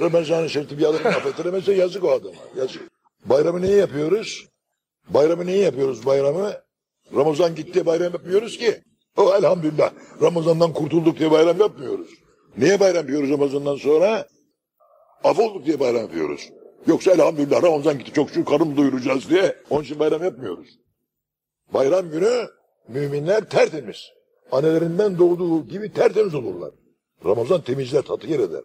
Ramazan-ı Şerif'te bir adamı affettiremezse yazık o adama. Yazık. Bayramı niye yapıyoruz? Bayramı niye yapıyoruz bayramı? Ramazan gitti bayram yapmıyoruz ki. O elhamdülillah. Ramazan'dan kurtulduk diye bayram yapmıyoruz. Niye bayram yapıyoruz Ramazan'dan sonra? Af olduk diye bayram yapıyoruz. Yoksa elhamdülillah Ramazan gitti çok şükür karım doyuracağız diye. Onun için bayram yapmıyoruz. Bayram günü müminler tertemiz. Annelerinden doğduğu gibi tertemiz olurlar. Ramazan temizler, tatlı yer eder.